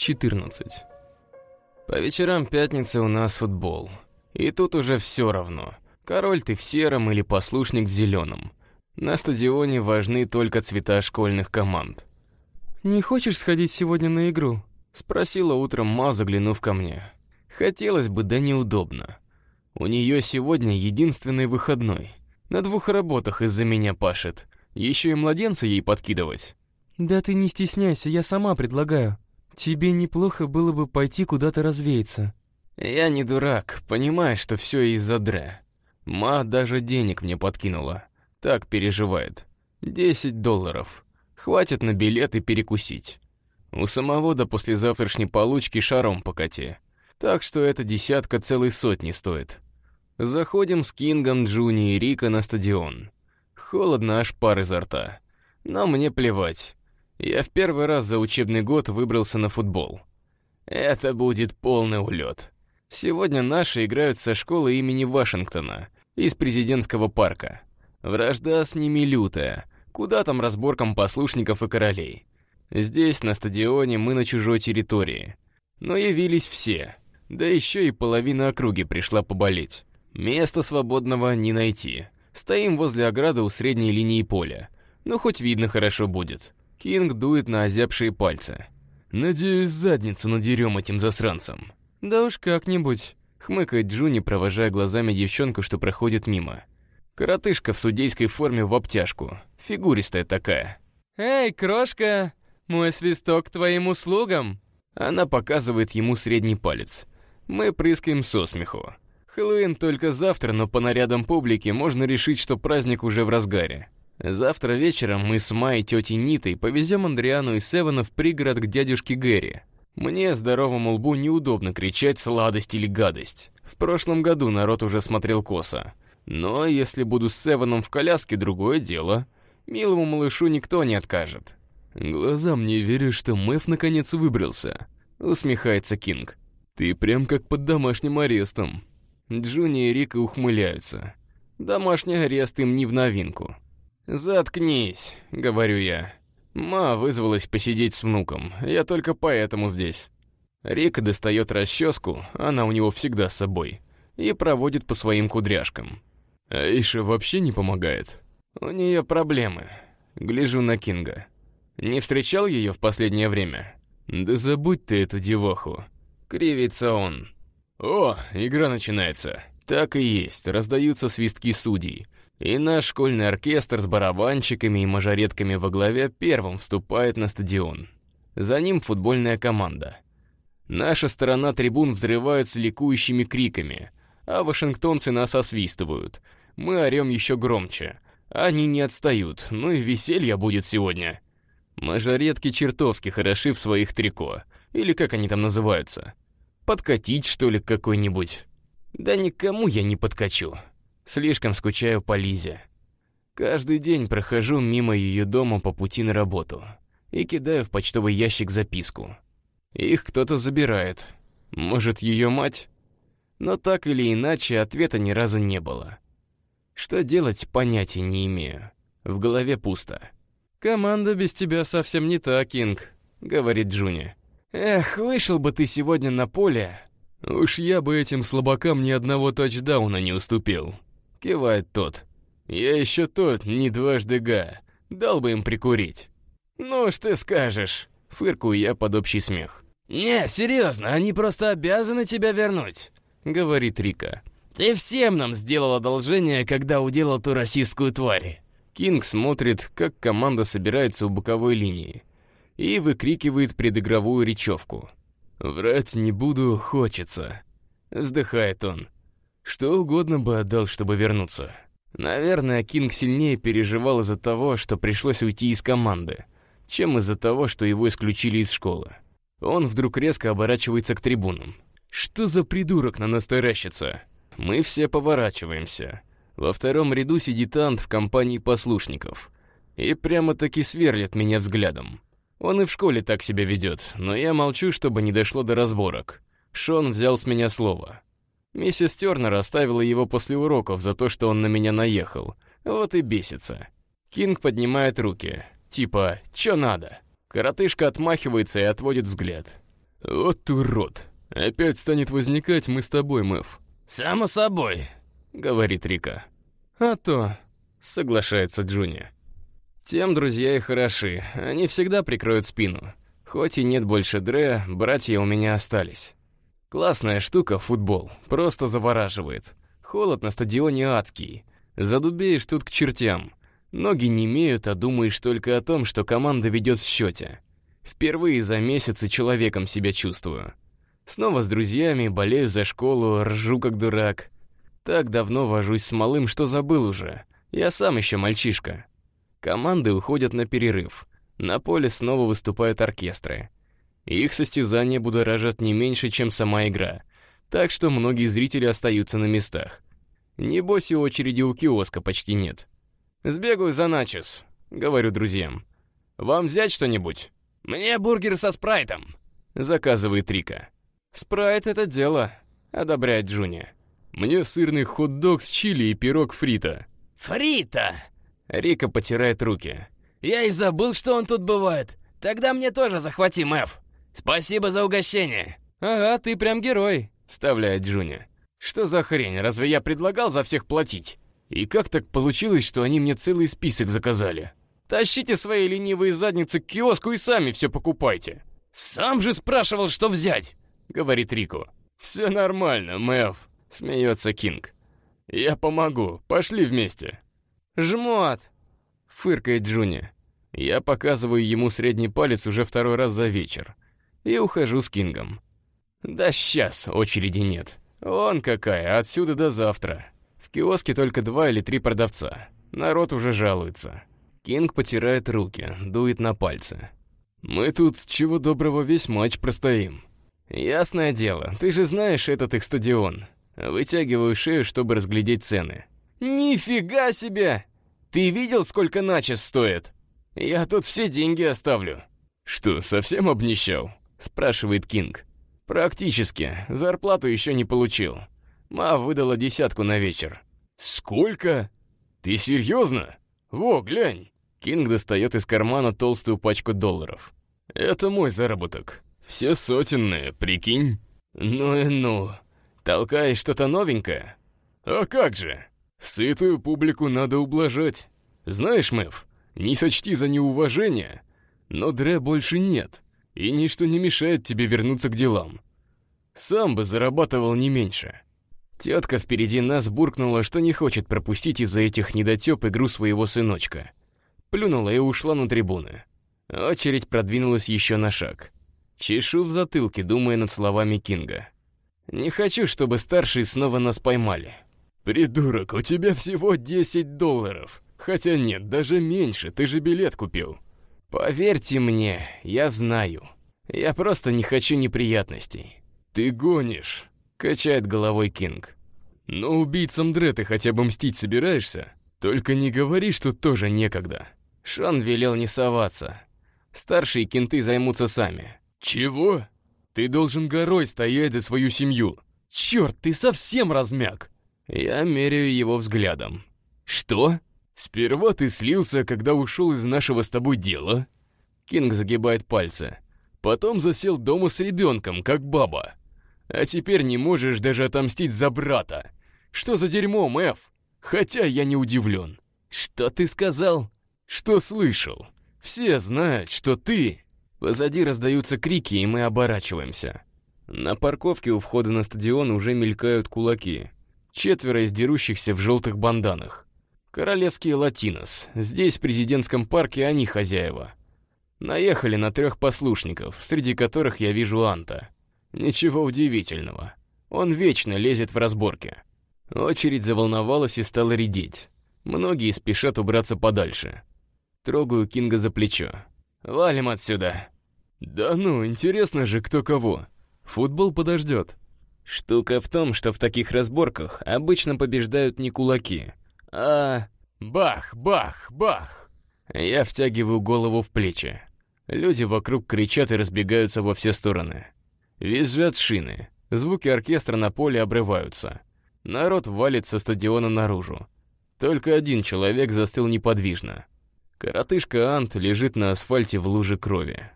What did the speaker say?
14. По вечерам пятницы у нас футбол. И тут уже все равно. Король ты в сером или послушник в зеленом. На стадионе важны только цвета школьных команд. «Не хочешь сходить сегодня на игру?» Спросила утром Ма, заглянув ко мне. Хотелось бы, да неудобно. У нее сегодня единственный выходной. На двух работах из-за меня пашет. Еще и младенца ей подкидывать. «Да ты не стесняйся, я сама предлагаю. Тебе неплохо было бы пойти куда-то развеяться». Я не дурак, понимаю, что все из-за Дре. Ма даже денег мне подкинула. Так переживает. Десять долларов. Хватит на билет и перекусить. У самого до послезавтрашней получки шаром покати. Так что эта десятка целой сотни стоит. Заходим с Кингом, Джуни и Рика на стадион. Холодно аж пар изо рта. Но мне плевать. Я в первый раз за учебный год выбрался на футбол. Это будет полный улет. Сегодня наши играют со школы имени Вашингтона, из президентского парка. Вражда с ними лютая. Куда там разборкам послушников и королей? Здесь, на стадионе, мы на чужой территории. Но явились все. Да еще и половина округи пришла поболеть. Места свободного не найти. Стоим возле ограды у средней линии поля. Ну, хоть видно хорошо будет. Кинг дует на озябшие пальцы. «Надеюсь, задницу надерем этим засранцам». «Да уж как-нибудь», — хмыкает Джуни, провожая глазами девчонку, что проходит мимо. Коротышка в судейской форме в обтяжку. Фигуристая такая. «Эй, крошка, мой свисток к твоим услугам!» Она показывает ему средний палец. Мы прыскаем со смеху. Хэллоуин только завтра, но по нарядам публики можно решить, что праздник уже в разгаре. Завтра вечером мы с Май тетей Нитой повезем Андриану и Севена в пригород к дядюшке Гэри. Мне, здоровому лбу, неудобно кричать «сладость» или «гадость». В прошлом году народ уже смотрел косо. Но если буду с Севеном в коляске, другое дело. Милому малышу никто не откажет. «Глазам не верю, что Мэв наконец выбрался», — усмехается Кинг. «Ты прям как под домашним арестом». Джуни и Рика ухмыляются. Домашний арест им не в новинку. «Заткнись», — говорю я. Ма вызвалась посидеть с внуком, я только поэтому здесь. Рика достает расческу, она у него всегда с собой, и проводит по своим кудряшкам. Аиша вообще не помогает. У нее проблемы. Гляжу на Кинга. Не встречал ее в последнее время? Да забудь ты эту деваху. Кривится он. О, игра начинается. Так и есть, раздаются свистки судей. И наш школьный оркестр с барабанщиками и мажоретками во главе первым вступает на стадион. За ним футбольная команда. Наша сторона трибун взрывается ликующими криками, а вашингтонцы нас освистывают. Мы орем еще громче. Они не отстают, ну и веселье будет сегодня. Мажоретки чертовски хороши в своих трико. Или как они там называются. Подкатить, что ли, какой-нибудь? Да никому я не подкачу. Слишком скучаю по Лизе. Каждый день прохожу мимо ее дома по пути на работу и кидаю в почтовый ящик записку. Их кто-то забирает. Может, ее мать? Но так или иначе, ответа ни разу не было. Что делать, понятия не имею. В голове пусто. «Команда без тебя совсем не та, Кинг», — говорит Джуни. «Эх, вышел бы ты сегодня на поле». «Уж я бы этим слабакам ни одного тачдауна не уступил», — кивает тот. «Я еще тот, не дважды га. Дал бы им прикурить». «Ну ты скажешь», — фыркую я под общий смех. «Не, серьезно, они просто обязаны тебя вернуть», — говорит Рика. «Ты всем нам сделал одолжение, когда уделал ту расистскую тварь». Кинг смотрит, как команда собирается у боковой линии и выкрикивает предыгровую речевку. «Врать не буду, хочется», — вздыхает он. Что угодно бы отдал, чтобы вернуться. Наверное, Кинг сильнее переживал из-за того, что пришлось уйти из команды, чем из-за того, что его исключили из школы. Он вдруг резко оборачивается к трибунам. «Что за придурок на нас таращится?» Мы все поворачиваемся. Во втором ряду сидит Ант в компании послушников. И прямо-таки сверлит меня взглядом. Он и в школе так себя ведет, но я молчу, чтобы не дошло до разборок. Шон взял с меня слово. Миссис Тернер оставила его после уроков за то, что он на меня наехал. Вот и бесится. Кинг поднимает руки. Типа, чё надо? Коротышка отмахивается и отводит взгляд. Вот урод. Опять станет возникать мы с тобой, Мэв. «Само собой», — говорит Рика. «А то», — соглашается Джуни. Тем друзья и хороши, они всегда прикроют спину. Хоть и нет больше Дре, братья у меня остались. Классная штука футбол, просто завораживает. Холод на стадионе адский. Задубеешь тут к чертям. Ноги не имеют, а думаешь только о том, что команда ведет в счете. Впервые за месяц и человеком себя чувствую. Снова с друзьями, болею за школу, ржу как дурак. Так давно вожусь с малым, что забыл уже. Я сам еще мальчишка. Команды уходят на перерыв. На поле снова выступают оркестры. Их состязания будоражат не меньше, чем сама игра. Так что многие зрители остаются на местах. Небось и очереди у киоска почти нет. «Сбегаю за начес», — говорю друзьям. «Вам взять что-нибудь?» «Мне бургер со спрайтом», — заказывает Рика. «Спрайт — это дело», — одобряет Джуни. «Мне сырный хот-дог с чили и пирог фрита». «Фрита!» Рика потирает руки. «Я и забыл, что он тут бывает. Тогда мне тоже захвати, Мэв. Спасибо за угощение». «Ага, ты прям герой», — вставляет Джуни. «Что за хрень? Разве я предлагал за всех платить? И как так получилось, что они мне целый список заказали? Тащите свои ленивые задницы к киоску и сами все покупайте». «Сам же спрашивал, что взять!» говорит Рико. «Все нормально, Мэв», — смеется Кинг. «Я помогу, пошли вместе». «Жмот!» — фыркает Джуни. Я показываю ему средний палец уже второй раз за вечер. И ухожу с Кингом. Да сейчас очереди нет. Он какая, отсюда до завтра. В киоске только два или три продавца. Народ уже жалуется. Кинг потирает руки, дует на пальцы. «Мы тут, чего доброго, весь матч простоим. «Ясное дело, ты же знаешь этот их стадион». Вытягиваю шею, чтобы разглядеть цены. «Нифига себе! Ты видел, сколько начес стоит? Я тут все деньги оставлю». «Что, совсем обнищал?» — спрашивает Кинг. «Практически. Зарплату еще не получил. Ма выдала десятку на вечер». «Сколько? Ты серьезно? Во, глянь!» Кинг достает из кармана толстую пачку долларов. «Это мой заработок. Все сотенные, прикинь? Ну и ну. Толкаешь что-то новенькое? А как же? Сытую публику надо ублажать. Знаешь, Мэв, не сочти за неуважение, но Дре больше нет, и ничто не мешает тебе вернуться к делам. Сам бы зарабатывал не меньше. Тетка впереди нас буркнула, что не хочет пропустить из-за этих недотеп игру своего сыночка. Плюнула и ушла на трибуны. Очередь продвинулась еще на шаг. Чешу в затылке, думая над словами Кинга. «Не хочу, чтобы старшие снова нас поймали». «Придурок, у тебя всего 10 долларов. Хотя нет, даже меньше, ты же билет купил». «Поверьте мне, я знаю. Я просто не хочу неприятностей». «Ты гонишь», — качает головой Кинг. «Но убийцам Дре ты хотя бы мстить собираешься? Только не говори, что тоже некогда». Шон велел не соваться. Старшие кенты займутся сами. «Чего? Ты должен горой стоять за свою семью. Черт, ты совсем размяк!» Я меряю его взглядом. «Что? Сперва ты слился, когда ушел из нашего с тобой дела?» Кинг загибает пальцы. «Потом засел дома с ребенком, как баба. А теперь не можешь даже отомстить за брата. Что за дерьмо, Мэв? Хотя я не удивлен. Что ты сказал? Что слышал? Все знают, что ты Позади раздаются крики, и мы оборачиваемся. На парковке у входа на стадион уже мелькают кулаки. Четверо из дерущихся в желтых банданах. Королевские латинос. Здесь, в президентском парке, они хозяева. Наехали на трех послушников, среди которых я вижу Анта. Ничего удивительного. Он вечно лезет в разборки. Очередь заволновалась и стала редеть. Многие спешат убраться подальше. Трогаю Кинга за плечо. «Валим отсюда!» «Да ну, интересно же, кто кого. Футбол подождет». Штука в том, что в таких разборках обычно побеждают не кулаки, а... Бах, бах, бах! Я втягиваю голову в плечи. Люди вокруг кричат и разбегаются во все стороны. Визжат шины. Звуки оркестра на поле обрываются. Народ валит со стадиона наружу. Только один человек застыл неподвижно. Коротышка Ант лежит на асфальте в луже крови.